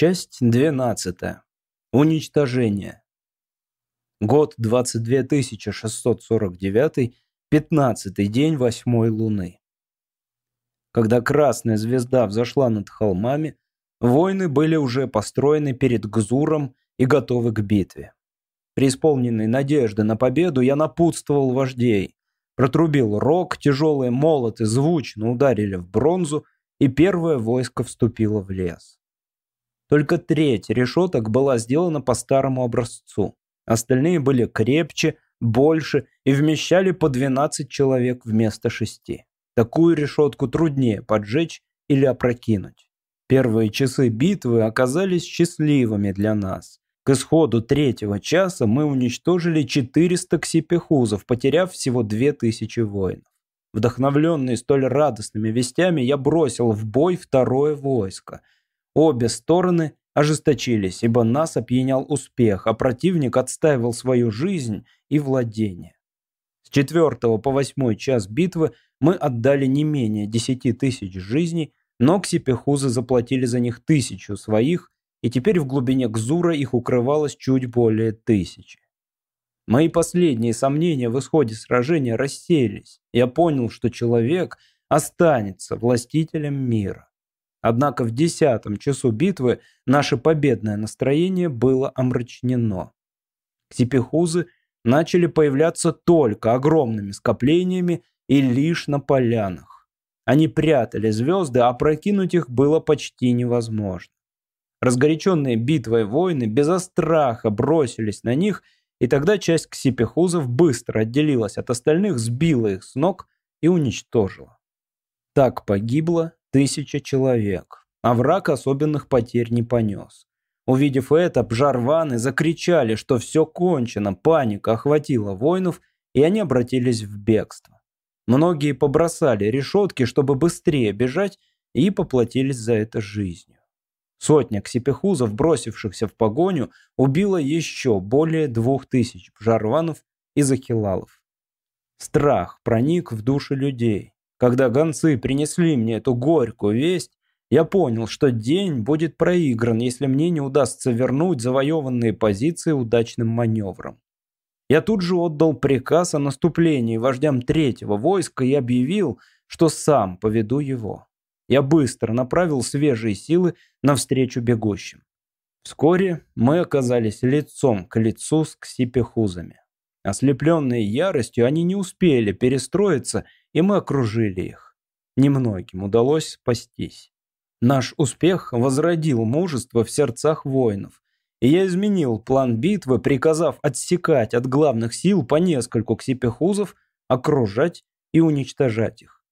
Часть 12. Уничтожение. Год 22649, 15 день восьмой луны. Когда красная звезда взошла над холмами, воины были уже построены перед Гзуром и готовы к битве. Преисполненный надежды на победу, я напутствовал вождей. Протрубил рог, тяжелые молоты звучно ударили в бронзу, и первое войско вступило в лес. Только треть решеток была сделана по старому образцу. Остальные были крепче, больше и вмещали по 12 человек вместо шести. Такую решетку труднее поджечь или опрокинуть. Первые часы битвы оказались счастливыми для нас. К исходу третьего часа мы уничтожили 400 ксипехузов, потеряв всего 2000 воинов. Вдохновленный столь радостными вестями, я бросил в бой второе войско. Обе стороны ожесточились, ибо нас опьянял успех, а противник отстаивал свою жизнь и владение. С четвертого по восьмой час битвы мы отдали не менее десяти тысяч жизней, но ксипехузы заплатили за них тысячу своих, и теперь в глубине Гзура их укрывалось чуть более тысячи. Мои последние сомнения в исходе сражения рассеялись. Я понял, что человек останется властителем мира. Однако в десятом часу битвы наше победное настроение было омрачнено. Ксипехузы начали появляться только огромными скоплениями и лишь на полянах. Они прятали звезды, а прокинуть их было почти невозможно. Разгоряченные битвой воины без страха бросились на них – и тогда часть ксипехузов быстро отделилась от остальных, сбила их с ног и уничтожила. Так погибло тысяча человек, а враг особенных потерь не понес. Увидев это, пжарваны закричали, что все кончено, паника охватила воинов, и они обратились в бегство. Многие побросали решетки, чтобы быстрее бежать, и поплатились за это жизнью. Сотня ксипехузов, бросившихся в погоню, убила еще более двух тысяч пжарванов и захилалов. Страх проник в души людей. Когда гонцы принесли мне эту горькую весть, я понял, что день будет проигран, если мне не удастся вернуть завоеванные позиции удачным маневром. Я тут же отдал приказ о наступлении вождям третьего войска и объявил, что сам поведу его. Я быстро направил свежие силы навстречу бегущим. Вскоре мы оказались лицом к лицу с ксипехузами. Ослепленные яростью, они не успели перестроиться, и мы окружили их. Немногим удалось спастись. Наш успех возродил мужество в сердцах воинов, и я изменил план битвы, приказав отсекать от главных сил по нескольку ксипехузов, окружать и уничтожать их.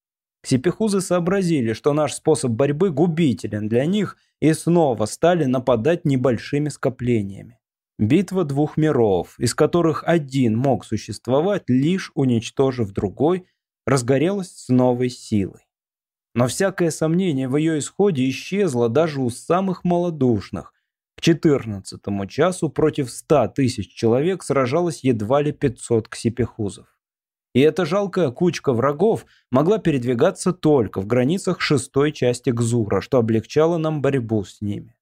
Ксипехузы сообразили, что наш способ борьбы губителен для них и снова стали нападать небольшими скоплениями. Битва двух миров, из которых один мог существовать, лишь уничтожив другой, разгорелась с новой силой. Но всякое сомнение в ее исходе исчезло даже у самых малодушных. К 14 часу против 100 тысяч человек сражалось едва ли 500 ксипехузов и эта жалкая кучка врагов могла передвигаться только в границах шестой части Гзура, что облегчало нам борьбу с ними.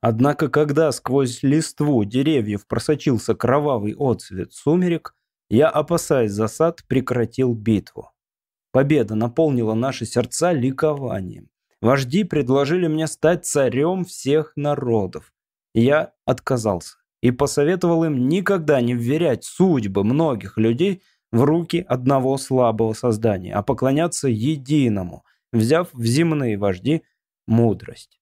Однако, когда сквозь листву деревьев просочился кровавый отцвет сумерек, я, опасаясь засад, прекратил битву. Победа наполнила наши сердца ликованием. Вожди предложили мне стать царем всех народов. Я отказался и посоветовал им никогда не вверять судьбы многих людей в руки одного слабого создания, а поклоняться единому, взяв в земные вожди мудрость.